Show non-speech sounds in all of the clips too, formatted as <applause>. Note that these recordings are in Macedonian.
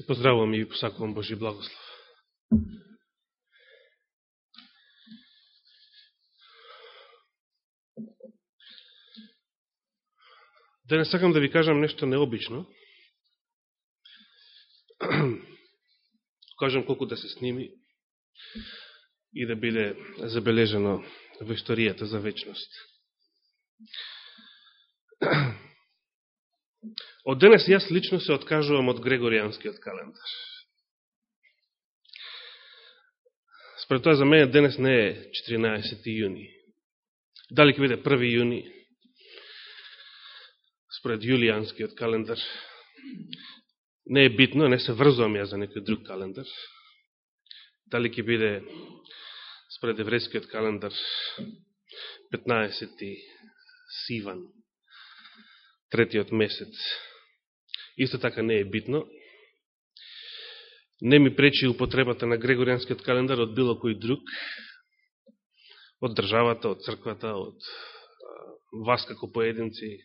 И поздравувам и посакувам Божи благослов. Да Денес сакам да ви кажам нешто необично. <clears throat> кажам колку да се сними и да биде забележено во историјата за вечност. <clears throat> Од денес јас лично се откажувам од Грегоријанскиот календар. Според тоа за мене денес не е 14. јуни. Дали ќе биде 1. јуни, според јулијанскиот календар, не е битно, не се врзувам ја за некој друг календар. Дали ќе биде според еврејскиот календар 15. Сиван, третиот месец исто така не е битно. Не ми пречи употребата на Грегоријанскиот календар од било кој друг, од државата, од црквата, од вас како поединци.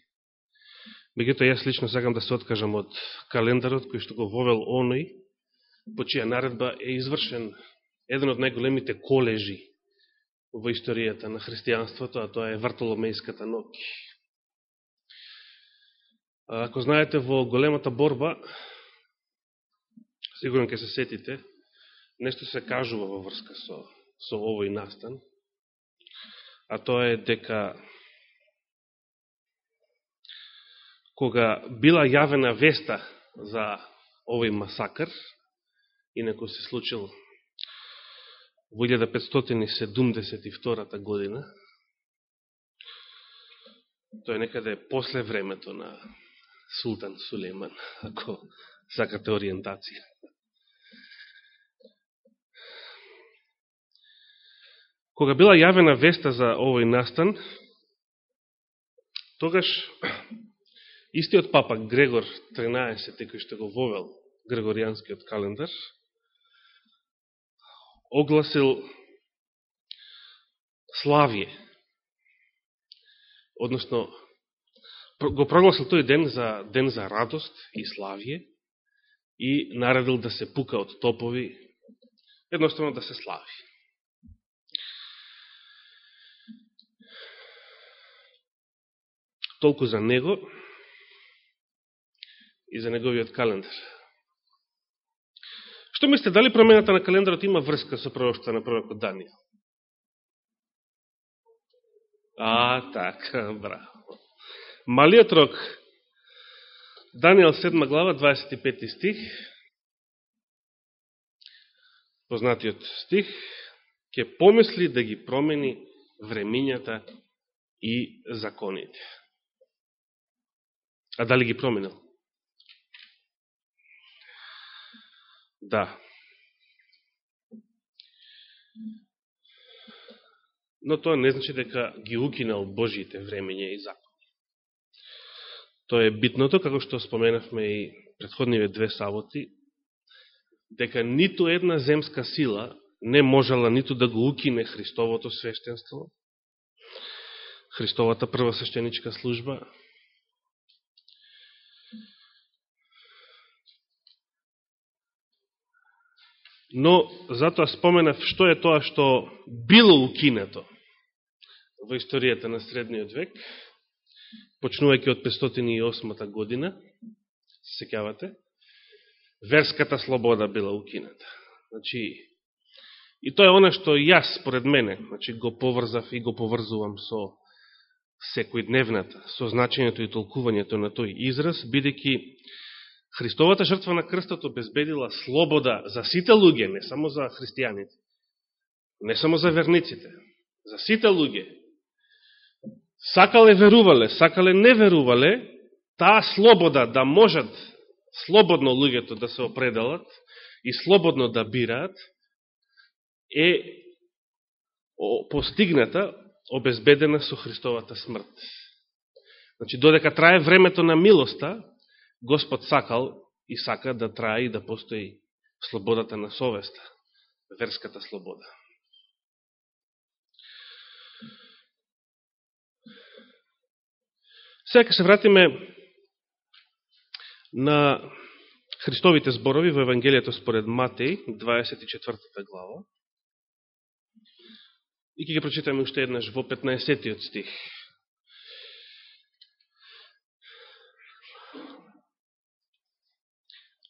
Мегуто, јас лично сакам да се откажам од календарот кој што го вовел оној, по чија наредба е извршен еден од најголемите колежи во историјата на христијанството, а тоа е Вартоломејската ноќ. Ако знаете, во големата борба, сигурно ќе се сетите, нешто се кажува во врска со, со овој настан, а тоа е дека кога била јавена веста за овој масакр, инако се случил во 1572 година, тоа е некаде после времето на Султан Сулейман, <laughs> ако сакате ориентација. Кога била јавена веста за овој настан, тогаш <clears throat> истиот папа Грегор 13, кој што го вовел Грегоријанскиот календар, огласил славје, односно го прогласил тој ден за ден за радост и славје и наредил да се пука од топови, едноставно да се слави. Толку за него и за неговиот календар. Што мислите, дали промената на календарот има врска со пророќата на пророкот Данијел? А, така, браво. Малиот рок, Данијал 7 глава, 25 стих, познатиот стих, ќе помисли да ги промени времињата и законите. А дали ги променил? Да. Но тоа не значи дека ги укинал Божиите времења и закони. Тоа е битното, како што споменавме и предходниве две саботи, дека ниту една земска сила не можела ниту да го укине Христовото свештенство, Христовата прва свештеничка служба, Но затоа споменав што е тоа што било укинето во историјата на средниот век, почнувајќи од 508 година, се секјавате, верската слобода била укината. Значи, и тоа е она што јас, според мене, значи, го поврзав и го поврзувам со секојдневната, со значењето и толкувањето на тој израз, бидејќи Христовата жртва на крстот обезбедила слобода за сите луѓе, не само за христијаните, не само за верниците, за сите луѓе, сакале верувале, сакале не верувале, таа слобода да можат слободно луѓето да се определат и слободно да бираат, е постигната, обезбедена со Христовата смрт. Значи, додека трае времето на милоста, Господ сакал и сака да трае и да постои слободата на совеста, верската слобода. Сега се вратиме на Христовите зборови во Евангелието според Матеј, 24 глава. И ќе ги прочитаме уште еднаш во 15 стих.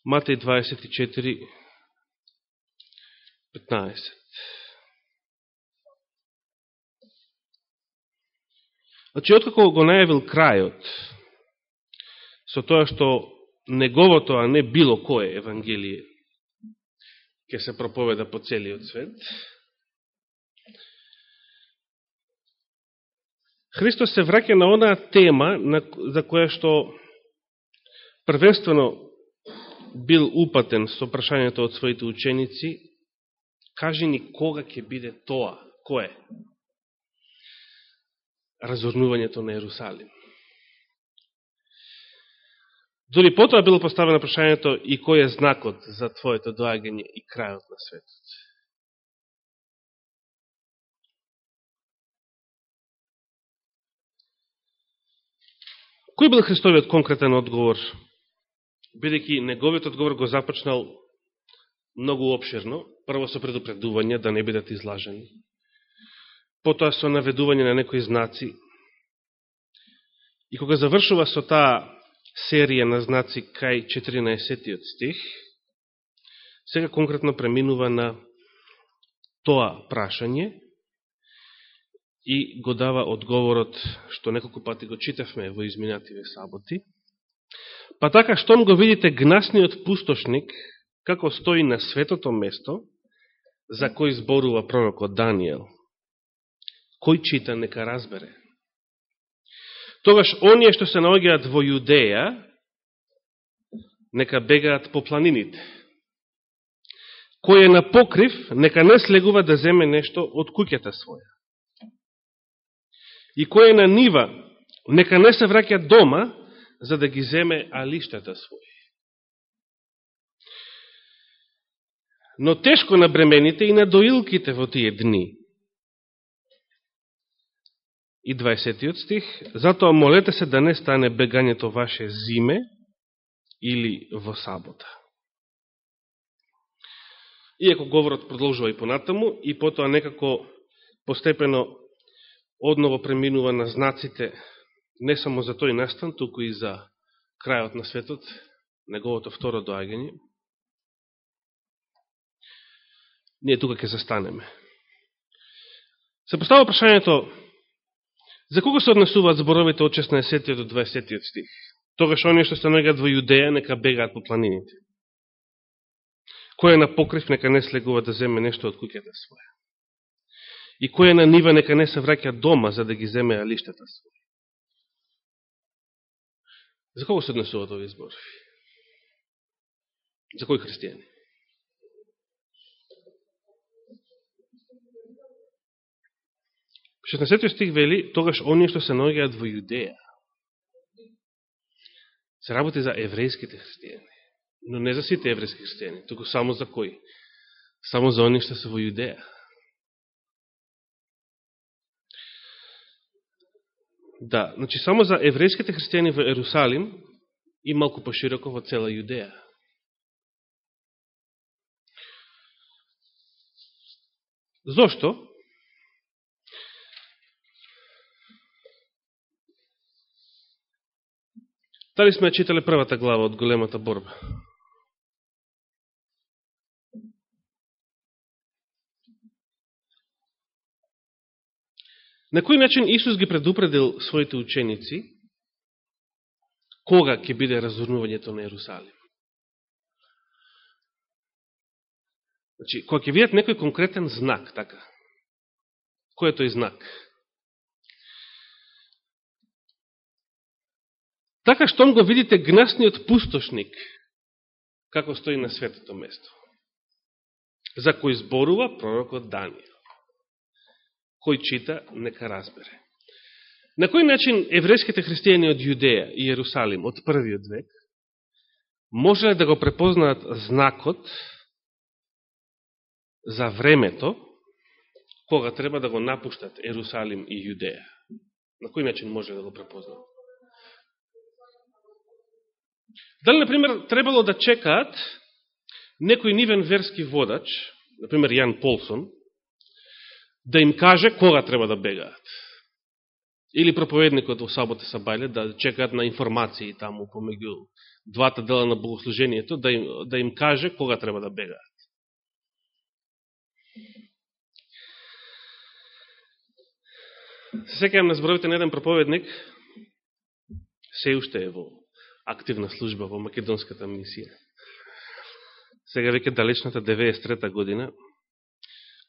Матеј 24, 15. Значи, откако го најавил крајот, со тоа што неговото, а не било кое Евангелие, ќе се проповеда по целиот свет, Христос се враќа на онаа тема на, за која што првенствено бил упатен со прашањето од своите ученици, кажи ни кога ќе биде тоа, кое? Разорнувањето на Ерусалим. Дори потоа било поставено прашањето и кој е знакот за твоето доаѓање и крајот на светот. Кој бил Христовиот конкретен одговор? Бидеќи неговиот одговор го започнал многу обширно, прво со предупредување да не бидат излажени, потоа со наведување на некои знаци, и кога завршува со таа серија на знаци кај 14 стих, сега конкретно преминува на тоа прашање, и го дава одговорот што неколку пати го читавме во изминативе саботи. Па така, штом го видите гнасниот пустошник, како стои на светото место, за кој зборува пророкот Данијел, кој чита, нека разбере. Тогаш, оние што се наоѓаат во Јудеја, нека бегаат по планините. Кој е на покрив, нека не слегува да земе нешто од куќата своја и кој е на нива, нека не се враќа дома, за да ги земе алиштата своји. Но тешко на бремените и на доилките во тие дни. И 20 стих, затоа молете се да не стане бегањето ваше зиме или во сабота. Иако говорот продолжува и понатаму, и потоа некако постепено одново преминува на знаците не само за тој настан, туку и за крајот на светот, неговото второ доагање. Ние тука ќе застанеме. Се постава прашањето за кого се однесуваат зборовите од 16 до 20 стих? Тогаш оние што се наоѓаат во Јудеја, нека бегаат по планините. Кој е на покрив, нека не слегува да земе нешто од куќата своја и кој е на нива нека не се враќа дома за да ги земе алиштата своја. За кого се однесуваат овие зборови? За кои христијани? Шестнадцетиот стих вели, тогаш оние што се наоѓаат во Јудеја. Се работи за еврејските христијани. Но не за сите еврејски христијани, туку само за кои? Само за оние што се во Јудеја. Да, значи само за еврејските христијани во Ерусалим и малку пошироко во цела Јудеја. Зошто? Дали сме читале првата глава од големата борба? На кој начин Исус ги предупредил своите ученици кога ќе биде разорнувањето на Ерусалим? Значи, кога ќе видат некој конкретен знак, така, кој е тој знак? Така штом го видите гнасниот пустошник, како стои на светото место, за кој зборува пророкот Данијел кој чита, нека разбере. На кој начин еврејските христијани од Јудеја и Јерусалим од првиот век можеле да го препознаат знакот за времето кога треба да го напуштат Ерусалим и Јудеја? На кој начин може да го препознаат? Дали, например, требало да чекаат некој нивен верски водач, например Јан Полсон, да им каже кога треба да бегаат? Или проповедникот во Сабота Сабајле да чекаат на информации таму помеѓу двата дела на богослужението, да им, да им каже кога треба да бегаат. Се секајам на зборовите на еден проповедник, се уште е во активна служба во македонската мисија. Сега веќе далечната 93 година,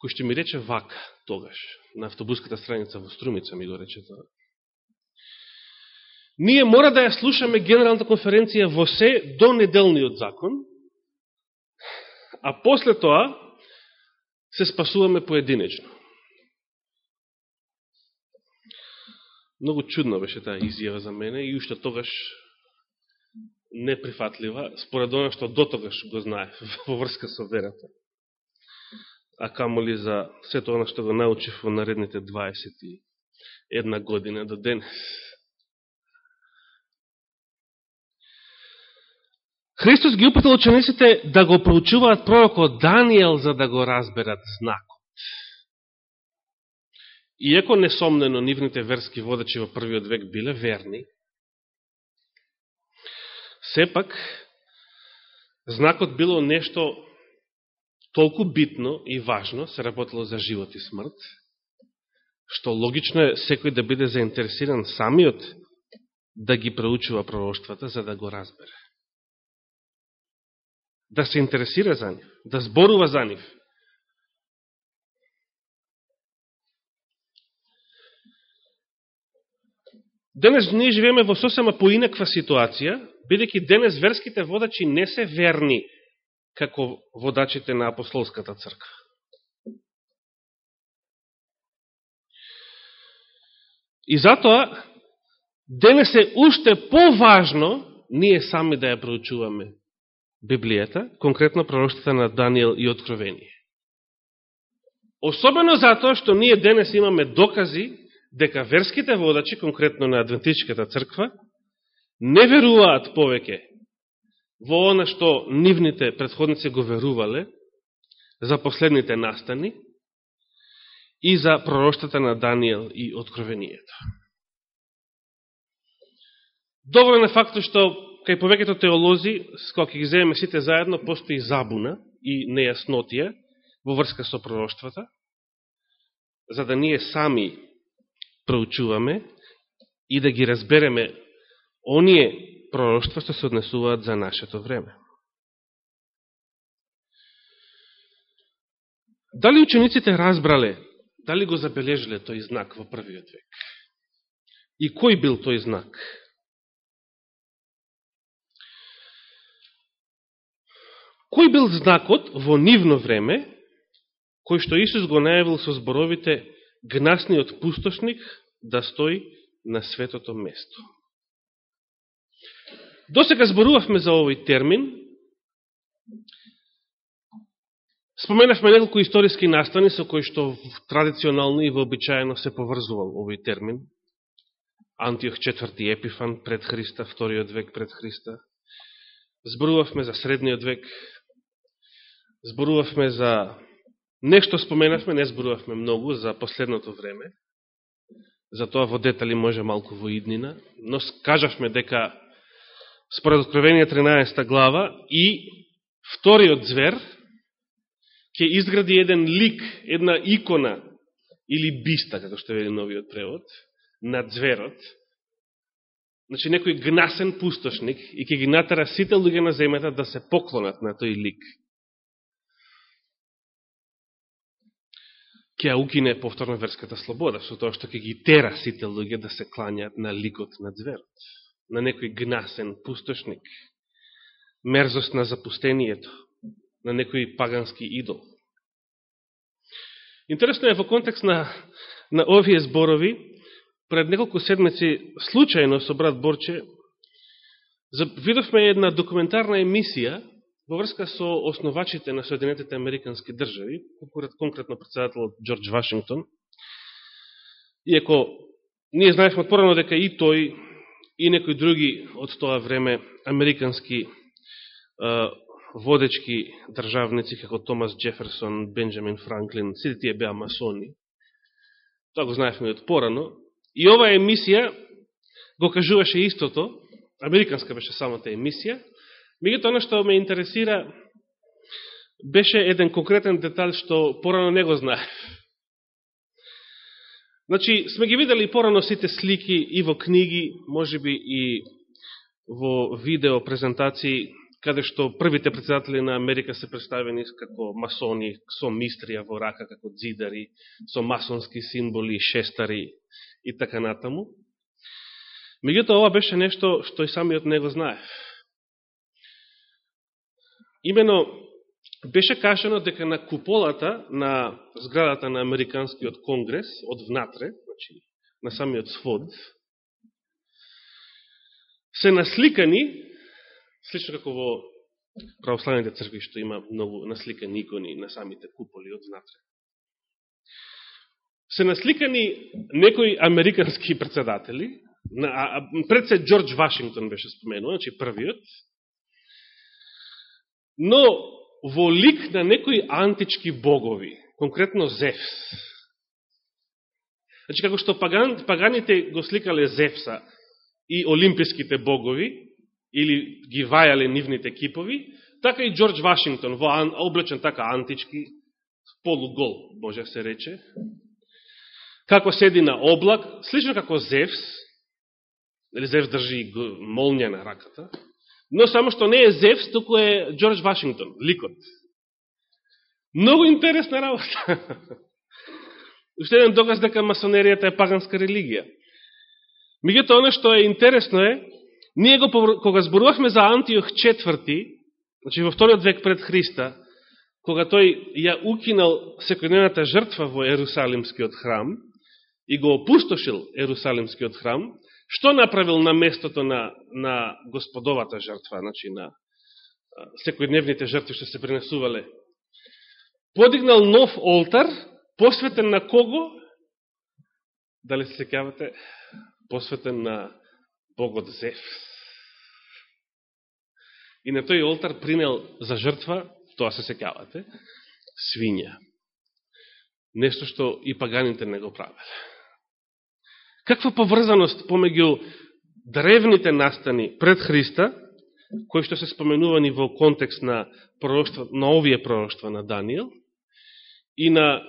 кој што ми рече вака тогаш, на автобуската страница во Струмица ми го рече тоа. Ние мора да ја слушаме генералната конференција во се до неделниот закон, а после тоа се спасуваме поединечно. Многу чудно беше таа изјава за мене и уште тогаш неприфатлива, според оно што дотогаш го знае <laughs> во врска со верата. А камоли за сето оно што го научив во наредните 21 година до денес. Христос ги упатил учениците да го проучуваат пророкот Данијел за да го разберат знакот. Иако несомнено нивните верски водачи во првиот век биле верни, сепак знакот било нешто толку битно и важно, се работело за живот и смрт, што логично е секој да биде заинтересиран самиот да ги проучува пророќствата за да го разбере. Да се интересира за нив, да зборува за нив. Денес ние живееме во сосема поинаква ситуација, бидеќи денес верските водачи не се верни како водачите на апостолската црква. И затоа, денес е уште поважно ние сами да ја проучуваме Библијата, конкретно пророштата на Данијел и Откровение. Особено затоа што ние денес имаме докази дека верските водачи, конкретно на Адвентичката црква, не веруваат повеќе во она што нивните предходници го верувале за последните настани и за пророштата на Данијел и Откровението. Доволен е фактот што кај повеќето теолози, кога ќе ги земеме сите заедно, постои забуна и нејаснотија во врска со пророштвата, за да ние сами проучуваме и да ги разбереме оние пророќства што се однесуваат за нашето време. Дали учениците разбрале, дали го забележиле тој знак во првиот век? И кој бил тој знак? Кој бил знакот во нивно време, кој што Исус го најавил со зборовите гнасниот пустошник да стои на светото место? До сега зборувавме за овој термин. Споменавме неколку историски настани со кои што традиционално и вообичаено се поврзувал овој термин. Антиох четврти Епифан пред Христа, вториот век пред Христа. Зборувавме за средниот век. Зборувавме за нешто споменавме, не зборувавме многу за последното време. За тоа во детали може малку во иднина, но кажавме дека според Откровение 13 глава, и вториот звер ќе изгради еден лик, една икона или биста, како што вели новиот превод, на зверот, значи некој гнасен пустошник и ќе ги натара сите луѓе на земјата да се поклонат на тој лик. Ке ја укине повторно верската слобода, со тоа што ќе ги тера сите луѓе да се кланјат на ликот на зверот на некој гнасен пустошник, мерзост на запустението, на некој пагански идол. Интересно е во контекст на, на овие зборови, пред неколку седмици, случајно со брат Борче, видовме една документарна емисија во врска со основачите на Соединетите Американски држави, конкретно председателот Джордж Вашингтон, иако ние знаевме порано дека и тој и некои други од тоа време американски водечки државници, како Томас Джеферсон, Бенджамин Франклин, сите тие беа масони. Тоа го знаевме од порано. И оваа емисија го кажуваше истото, американска беше самата емисија, меѓуто оно што ме интересира беше еден конкретен детал што порано не го знаев. Значи, сме ги видели порано сите слики и во книги, може би и во видео презентации каде што првите председатели на Америка се представени како масони, со мистрија во рака, како дзидари, со масонски символи, шестари и така натаму. Меѓутоа, ова беше нешто што и самиот него знае. Имено, беше кашено дека на куполата на зградата на Американскиот конгрес, од внатре, значи, на самиот свод, се насликани Слично како во православните цркви, што има многу насликани икони на самите куполи од внатре. Се насликани некои американски <laughs> председатели, пред се Джордж Вашингтон беше споменува, значи првиот, но во лик на некои антички богови, конкретно Зевс. Значи, како што паган, паганите го сликале Зевса и олимписките богови, или ги вајале нивните кипови, така и Джордж Вашингтон, во облечен така антички, полугол, може да се рече, како седи на облак, слично како Зевс, или Зевс држи молња на раката, но само што не е Зевс, туку е Джордж Вашингтон, ликот. Много интересна работа. <laughs> Уште еден доказ дека масонеријата е паганска религија. Меѓуто, оно што е интересно е, Ние го, кога зборувахме за Антиох четврти, значи во вториот век пред Христа, кога тој ја укинал секојдневната жртва во Ерусалимскиот храм и го опустошил Ерусалимскиот храм, што направил на местото на, на господовата жртва, значи на секојдневните жртви што се принесувале? Подигнал нов олтар, посветен на кого? Дали се секавате? Посветен на Богот Зевс. И на тој олтар принел за жртва, тоа се секавате, свиња. Нешто што и паганите не го правеле. Каква поврзаност помеѓу древните настани пред Христа, кои што се споменувани во контекст на, пророќства, на овие пророќства на Данијел, и на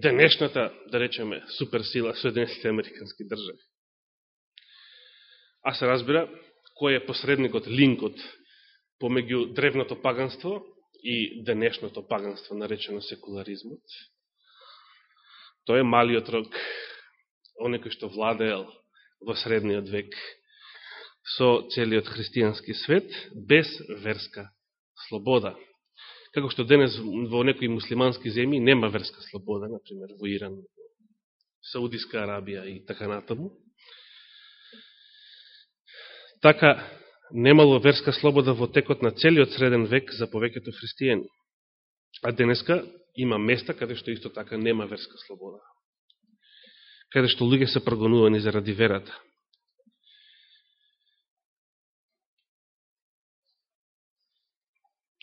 денешната, да речеме, суперсила Соединените Американски држави. А се разбира, кој е посредникот, линкот помеѓу древното паганство и денешното паганство, наречено секуларизмот. Тој е малиот рок, онекој што владеел во средниот век со целиот христијански свет, без верска слобода. Како што денес во некои муслимански земји нема верска слобода, например во Иран, Саудиска Арабија и така натаму. Така, немало верска слобода во текот на целиот среден век за повеќето христијани. А денеска има места каде што исто така нема верска слобода. Каде што луѓе се прогонувани заради верата.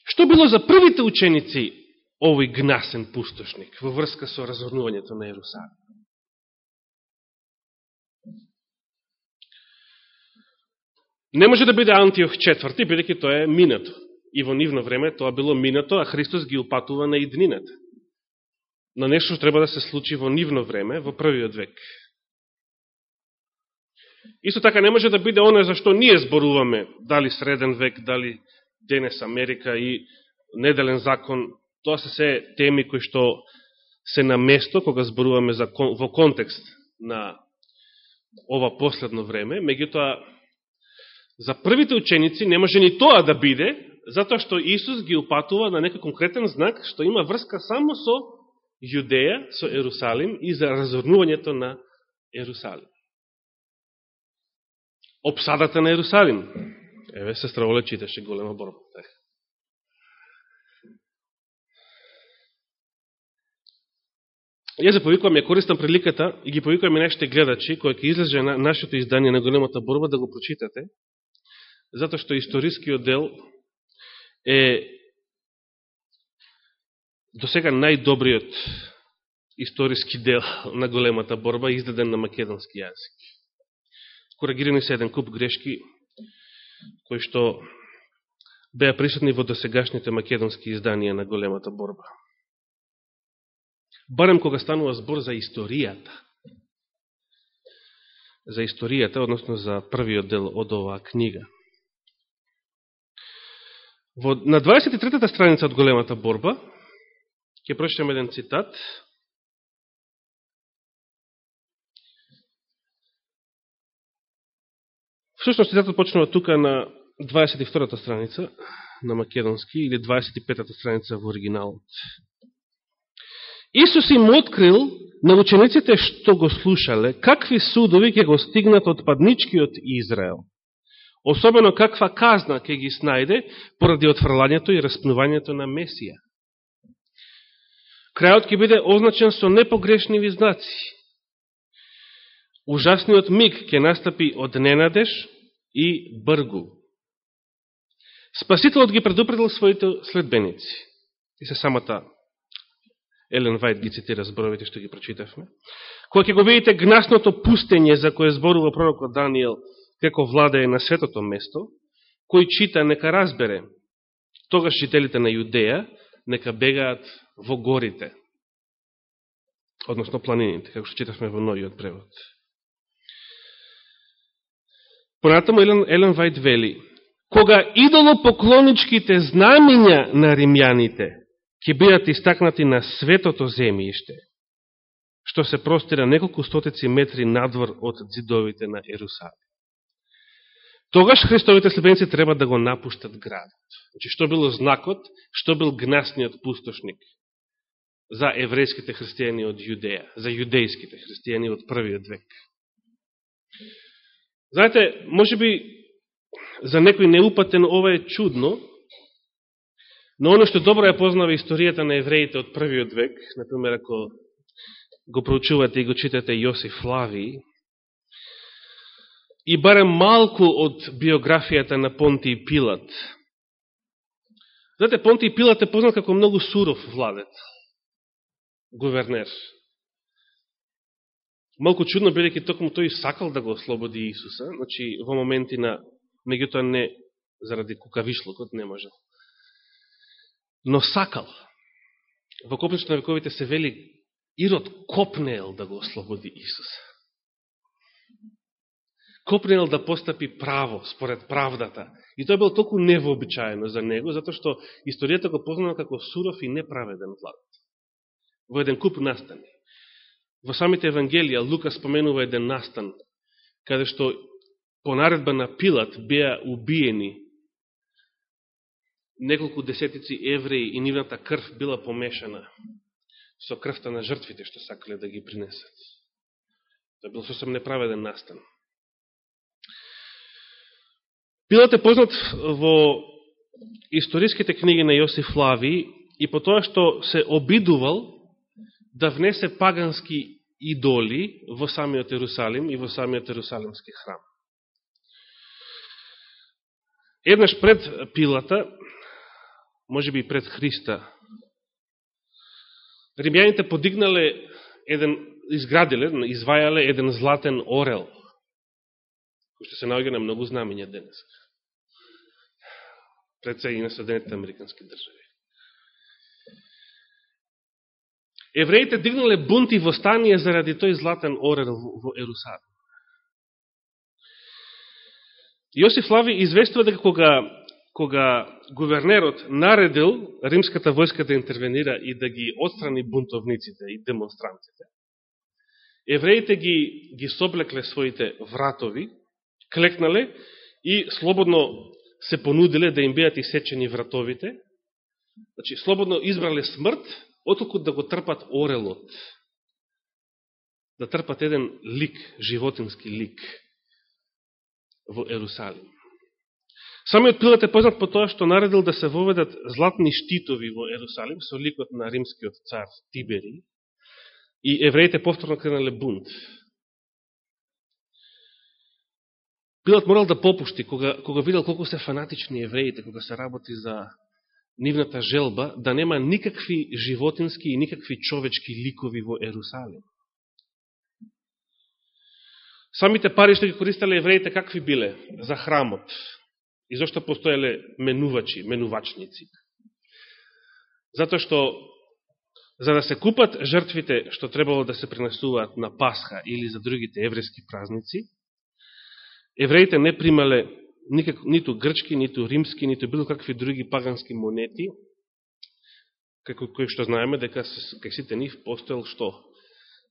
Што било за првите ученици овој гнасен пустошник во врска со разорнувањето на Јерусалим? Не може да биде Антиох четврти, бидеќи тоа е минато. И во нивно време тоа било минато, а Христос ги упатува на иднината. На нешто што треба да се случи во нивно време, во првиот век. Исто така не може да биде оно за што ние зборуваме, дали среден век, дали денес Америка и неделен закон, тоа се се теми кои што се на место кога зборуваме за, во контекст на ова последно време, меѓутоа За првите ученици не може ни тоа да биде, затоа што Исус ги упатува на некој конкретен знак, што има врска само со Јудеја, со Ерусалим и за разорнувањето на Ерусалим. Обсадата на Ерусалим. Еве, сестра Оле читаше голема борба. Ја заповикувам, ја користам приликата и ги повикувам и нашите гледачи, кои ќе излезе на нашето издание на големата борба, да го прочитате, затоа што историскиот дел е до сега најдобриот историски дел на големата борба, издаден на македонски јазик. Корагирани се еден куп грешки, кои што беа присутни во досегашните македонски изданија на големата борба. Барем кога станува збор за историјата. За историјата, односно за првиот дел од оваа книга. Во, на 23-та страница од големата борба, ќе прочитам еден цитат, Всушност, цитатот почнува тука на 22-та страница на македонски или 25-та страница во оригиналот. Исус им открил на учениците што го слушале, какви судови ќе го стигнат од падничкиот Израел. Особено каква казна ќе ги снајде поради отфрлањето и распнувањето на Месија. Крајот ќе биде означен со непогрешниви знаци. Ужасниот миг ќе настапи од ненадеж и бргу. Спасителот ги предупредил своите следбеници. И се самата Елен Вајд ги цитира зборовите што ги прочитавме. Кога ќе го видите гнасното пустење за кое зборува пророкот Данијел како владае на светото место, кој чита нека разбере, тогаш жителите на Јудеја нека бегаат во горите, односно планините, како што читавме во новиот превод. Понатаму Елен, Елен Вајд вели, кога идолопоклоничките знамења на римјаните ќе бидат истакнати на светото земјиште, што се простира неколку стотици метри надвор од зидовите на Ерусалим. Тогаш Христовите слепеници треба да го напуштат градот. Значи, што било знакот, што бил гнасниот пустошник за еврејските христијани од Јудеја, за јудејските христијани од првиот век. Знаете, може би за некој неупатен ова е чудно, но оно што добро ја познава историјата на евреите од првиот век, например, ако го проучувате и го читате Јосиф Флави, и барем малку од биографијата на Понти Пилат. Знаете, Понти Пилат е познат како многу суров владетел гувернер. Малку чудно, бидеќи токму тој сакал да го ослободи Исуса, значи во моменти на, меѓутоа не заради кукавишлокот не можел. Но сакал. Во Копничето на вековите се вели Ирод копнеел да го ослободи Исуса Копнеел да постапи право, според правдата. И тоа било толку невообичаено за него, затоа што историјата го познава како суров и неправеден влад. Во еден куп настани. Во самите Евангелија Лука споменува еден настан, каде што по наредба на Пилат беа убиени неколку десетици евреи и нивната крв била помешана со крвта на жртвите што сакале да ги принесат. Тоа бил сосем неправеден настан. Пилат е познат во историските книги на Јосиф Лави и по тоа што се обидувал да внесе пагански идоли во самиот Ерусалим и во самиот Ерусалимски храм. Еднаш пред Пилата, може би пред Христа, римјаните подигнале еден, изградиле, извајале еден златен орел, кој што се наоѓа на многу знамења денес. Пред се и на Соединените Американски држави. Евреите дигнале бунти и востание заради тој златен орел во Ерусалим. Јосиф Лави известува дека кога, кога гувернерот наредил римската војска да интервенира и да ги отстрани бунтовниците и демонстрантите, евреите ги, ги соблекле своите вратови клекнале и слободно се понудиле да им беат исечени вратовите, значи слободно избрале смрт, отколку да го трпат орелот, да трпат еден лик, животински лик во Ерусалим. Самиот Пилат е познат по тоа што наредил да се воведат златни штитови во Ерусалим со ликот на римскиот цар Тибери И евреите повторно кренале бунт. Пилат морал да попушти, кога, кога видел колку се фанатични евреите, кога се работи за нивната желба, да нема никакви животински и никакви човечки ликови во Ерусалим. Самите пари што ги користале евреите, какви биле? За храмот. И зашто постоеле менувачи, менувачници? Затоа што за да се купат жртвите што требало да се принесуваат на Пасха или за другите еврејски празници, евреите не примале никак, ниту грчки, ниту римски, ниту било какви други пагански монети, како кои што знаеме дека кај сите нив постоел што?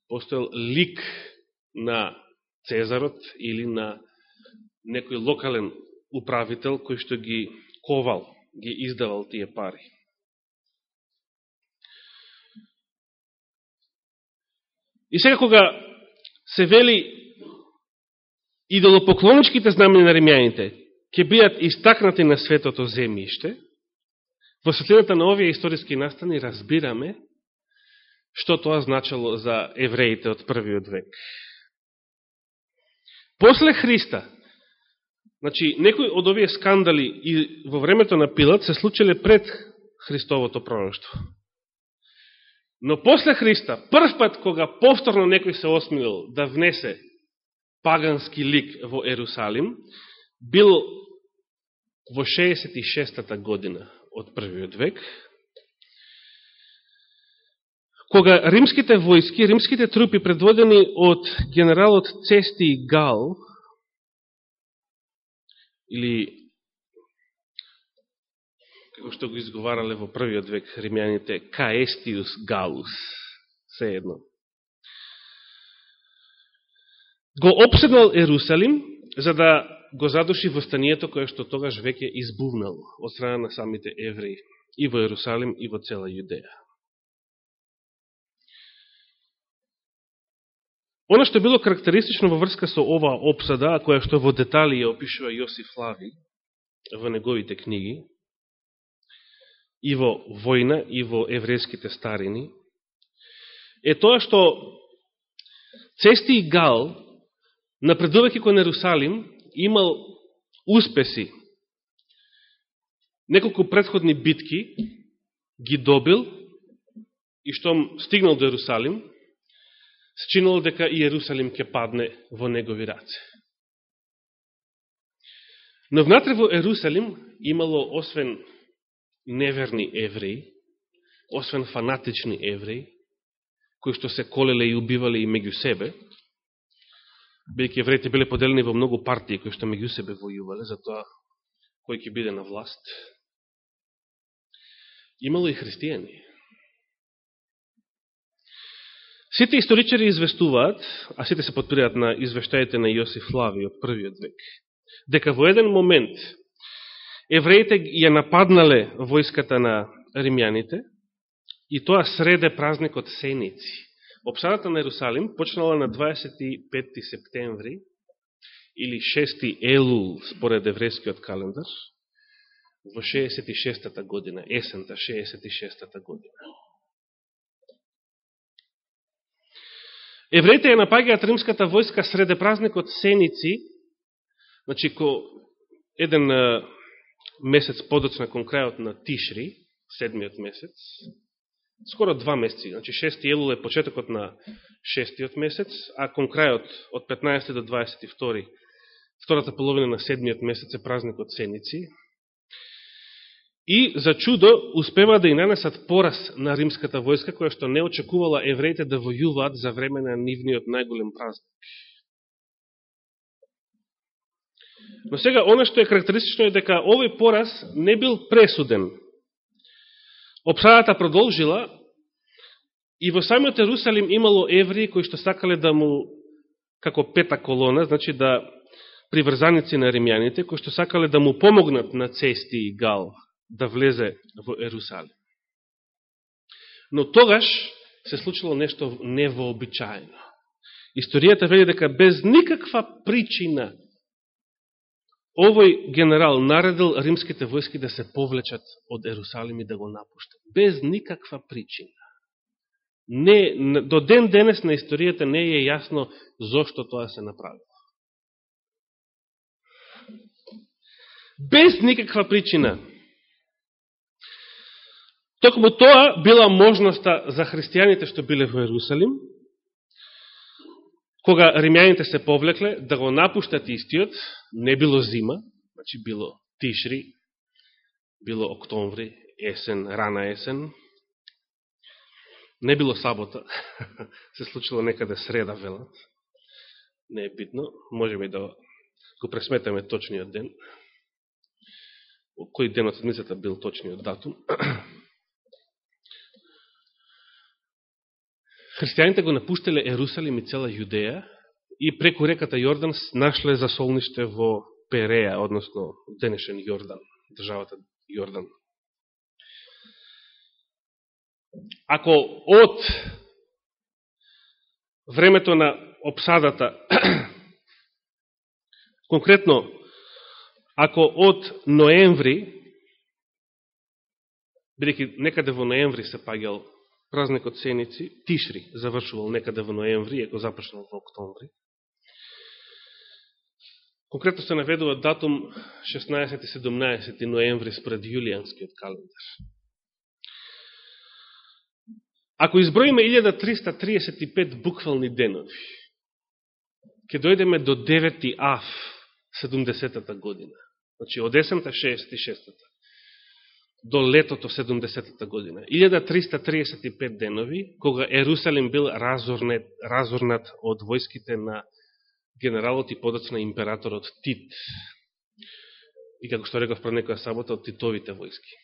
Постоел лик на Цезарот или на некој локален управител кој што ги ковал, ги издавал тие пари. И сега кога се вели идолопоклоничките знамени на римјаните ќе бидат истакнати на светото земјиште, во светлината на овие историски настани разбираме што тоа значало за евреите од првиот век. После Христа, значи, некои од овие скандали и во времето на Пилат се случиле пред Христовото пророќство. Но после Христа, прв пат кога повторно некој се осмилил да внесе пагански лик во Ерусалим, бил во 66-та година од првиот век, кога римските војски, римските трупи предводени од генералот Цести Гал, или како што го изговарале во првиот век римјаните, Каестиус Галус, се едно, го обседнал Ерусалим, за да го задуши востанието кое што тогаш веќе избувнало од страна на самите евреи и во Ерусалим и во цела Јудеја. Оно што било карактеристично во врска со оваа обсада, која што во детали ја опишува Јосиф Лави во неговите книги, и во војна, и во еврејските старини, е тоа што Цести и Гал напредувајќи кон Ерусалим, имал успеси. Неколку предходни битки ги добил и штом стигнал до Јерусалим, се чинало дека и Јерусалим ќе падне во негови раце. Но внатре во Ерусалим имало освен неверни евреи, освен фанатични евреи, кои што се колеле и убивале и меѓу себе, Бејќи евреите биле поделени во многу партии кои што меѓу себе војувале за тоа кој ќе биде на власт. Имало и христијани. Сите историчари известуваат, а сите се подпираат на извештаите на Јосиф Лави од првиот век, дека во еден момент евреите ја нападнале војската на римјаните и тоа среде празникот Сеници. Обсадата на Ерусалим почнала на 25. септември или 6. Елул според еврејскиот календар во 66-та година, есента 66-та година. Евреите ја напаѓаат римската војска среде празникот Сеници, значи ко еден месец подоцна кон крајот на Тишри, седмиот месец, скоро два месеци. Значи 6 Елул е почетокот на 6. месец, а кон крајот од 15 до 22, втората половина на седмиот месец е празникот Сеници. И за чудо успева да и нанесат пораз на римската војска, која што не очекувала евреите да војуваат за време на нивниот најголем празник. Но сега, оно што е карактеристично е дека овој пораз не бил пресуден Обсадата продолжила и во самиот Ерусалим имало евреи кои што сакале да му, како пета колона, значи да приврзаници на римјаните, кои што сакале да му помогнат на цести и гал да влезе во Ерусалим. Но тогаш се случило нешто невообичаено. Историјата вели дека без никаква причина овој генерал наредил римските војски да се повлечат од Ерусалим и да го напуштат. Без никаква причина. не, до ден денес на историјата не е јасно зошто тоа се направи. Без никаква причина. Токму тоа била можноста за христијаните што биле во Ерусалим, кога римјаните се повлекле, да го напуштат истиот, не било зима, значи било тишри, било октомври, есен, рана есен, не било сабота, <laughs> се случило некаде среда велат, не е битно, можеме да го пресметаме точниот ден, кој ден од седмицата бил точниот датум. <clears throat> Христијаните го напуштеле Ерусалим и цела Јудеја и преку реката Јордан нашле засолниште во Переја, односно денешен Јордан, државата Јордан. Ако од времето на обсадата, <clears throat> конкретно, ако од ноември, бидеќи некаде во ноември се пагел празникот Сеници, Тишри, завршувал некаде во ноември, еко започнал во октомври. Конкретно се наведува датум 16 и 17 ноември спред јулијанскиот календар. Ако изброиме 1335 буквални денови, ќе дојдеме до 9 ав 70-та година. Значи, од 10-та 66-та до летото 70-та година. 1335 денови, кога Ерусалим бил разорнет, разорнат од војските на генералот и подоцна императорот Тит. И како што реков пред некоја сабота, од Титовите војски.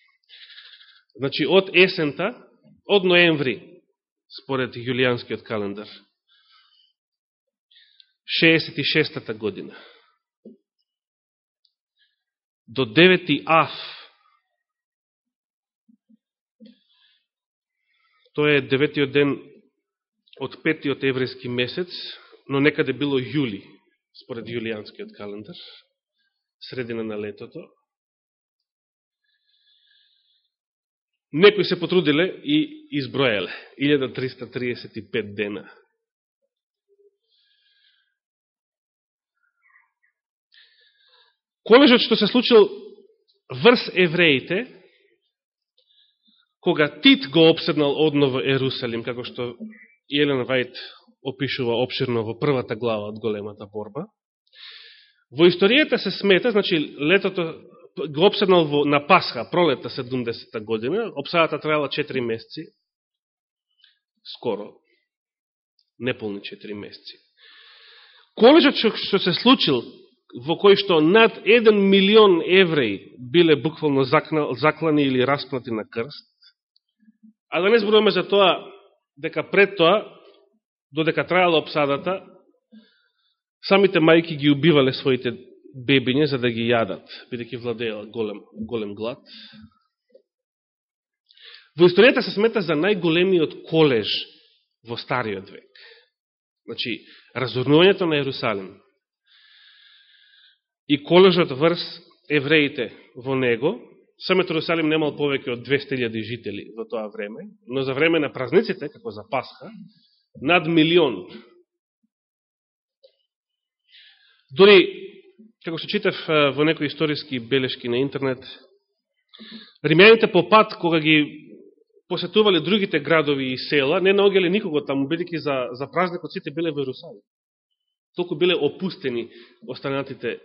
Значи, од есента, од ноември, според јулијанскиот календар, 66-та година, до 9 ав Тоа е деветиот ден од петиот еврејски месец, но некаде било јули, според јулијанскиот календар, средина на летото. Некои се потрудиле и изброеле 1335 дена. Колежот што се случил врз евреите, кога Тит го обседнал одново Ерусалим, како што Елен Вајт опишува обширно во првата глава од големата борба, во историјата се смета, значи летото го обседнал во, на Пасха, пролета 70-та година, обсадата трајала 4 месеци, скоро, неполни 4 месеци. Колежот што, што се случил, во кој што над 1 милион евреи биле буквално заклани или распнати на крст, А да не зборуваме за тоа, дека пред тоа, додека трајала обсадата, самите мајки ги убивале своите бебиње за да ги јадат, бидеќи владеела голем, голем глад. Во историјата се смета за најголемиот колеж во Стариот век. Значи, разорнувањето на Јерусалим и колежот врз евреите во него, Самет Русалим немал повеќе од 200.000 жители во тоа време, но за време на празниците, како за Пасха, над милион. Дори, како се читав во некои историски белешки на интернет, римјаните по пат, кога ги посетувале другите градови и села, не наогеле никого таму, бидеќи за, за празникот сите биле во Иерусалим. Толку биле опустени останатите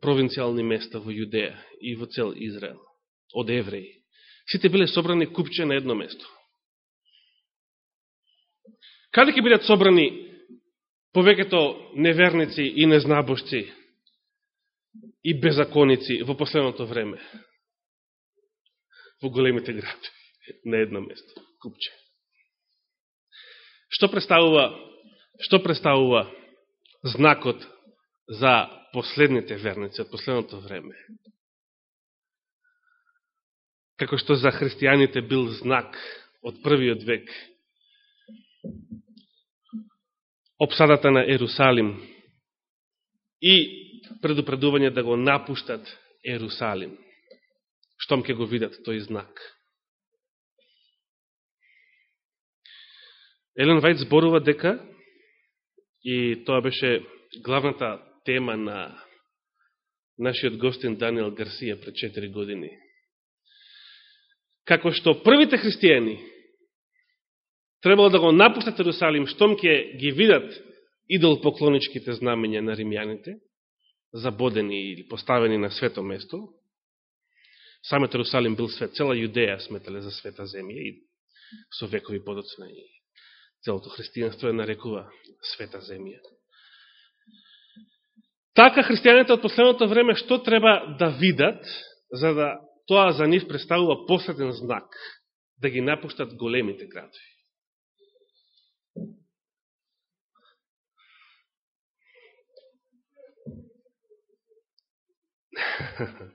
провинцијални места во Јудеја и во цел Израел од евреи. Сите биле собрани купче на едно место. Каде ќе бидат собрани повеќето неверници и незнабошци и беззаконици во последното време? Во големите градови, на едно место, купче. Што представува, што представува знакот за последните верници од последното време? Како што за христијаните бил знак од првиот век. Обсадата на Ерусалим и предупредување да го напуштат Ерусалим. Штом ќе го видат тој знак. Елен Вајд зборува дека, и тоа беше главната тема на нашиот гостин Даниел Гарсија пред 4 години, како што првите христијани требало да го напуштат Иерусалим, штом ќе ги видат идол поклоничките знамења на римјаните, забодени или поставени на свето место. Самет Иерусалим бил свет, цела Јудеја сметале за света земја и со векови подоцна и целото христијанство е нарекува света земја. Така христијаните од последното време што треба да видат за да тоа за нив представува посреден знак да ги напуштат големите градови. <laughs>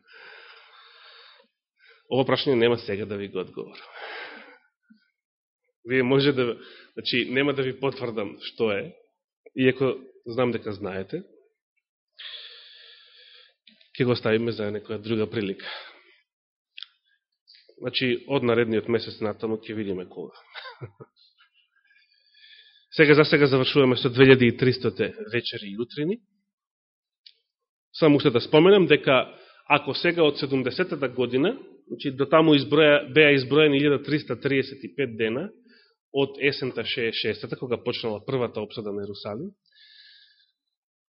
Ово прашање нема сега да ви го одговорам. Вие може да, значи, нема да ви потврдам што е, иако знам дека знаете, ќе го оставиме за некоја друга прилика. Значи, од наредниот месец натаму ќе видиме кога. <laughs> Сега за сега завршуваме со 2300 вечери и утрини. Само уште да споменам дека ако сега од 70-та година, значи до таму изброја, беа изброени 1335 дена од есента 66-та, кога почнала првата обсада на Ерусалим,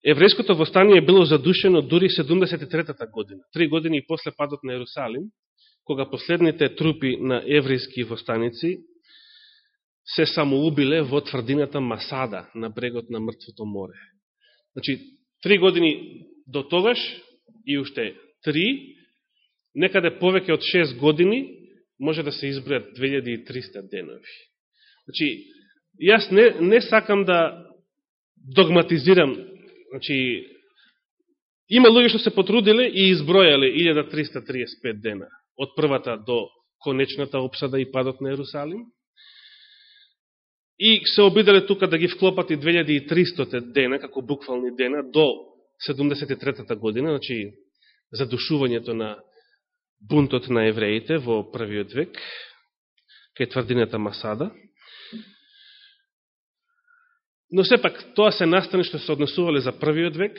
еврејското востание било задушено дури 73-та година, три години и после падот на Ерусалим, кога последните трупи на еврейски востаници се самоубиле во тврдината Масада на брегот на Мртвото море. Значи, три години до тогаш и уште три, некаде повеќе од 6 години може да се избројат 2300 денови. Значи, јас не, не сакам да догматизирам, значи, има луѓе што се потрудиле и избројале 1335 дена од првата до конечната обсада и падот на Ерусалим, и се обиделе тука да ги вклопат и 2300 дена, како буквални дена, до 73-та година, значи задушувањето на бунтот на евреите во првиот век, кај тврдината Масада. Но сепак, тоа се настани што се однесувале за првиот век,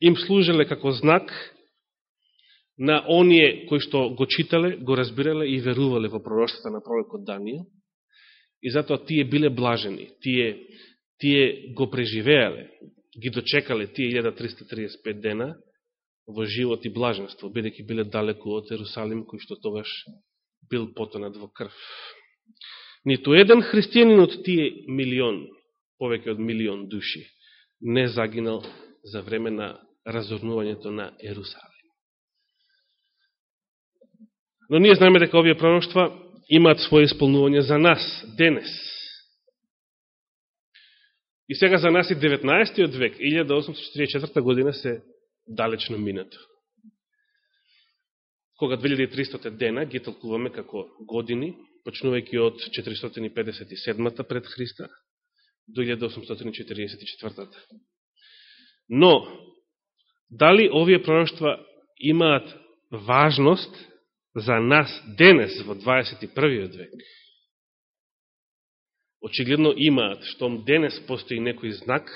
им служеле како знак на оние кои што го читале, го разбирале и верувале во пророштата на пророкот Данијел, и затоа тие биле блажени, тие, тие го преживеале, ги дочекале тие 1335 дена во живот и блаженство, бидеќи биле далеко од Ерусалим, кој што тогаш бил потонат во крв. Ниту еден христијанин од тие милион, повеќе од милион души, не загинал за време на разорнувањето на Ерусалим. Но ние знаеме дека овие пророќства имаат своје исполнување за нас, денес. И сега за нас и 19. век, 1844 година се далечно минато. Кога 2300 дена ги толкуваме како години, почнувајќи од 457 пред Христа до 1844. Но, дали овие пророќства имаат важност за нас денес во 21. век? очигледно имаат, штом денес постои некој знак,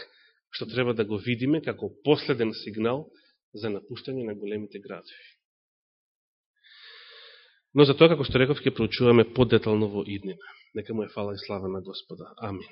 што треба да го видиме како последен сигнал за напуштање на големите градови. Но за тоа, како што реков, ќе проучуваме подетално во иднина. Нека му е фала и слава на Господа. Амин.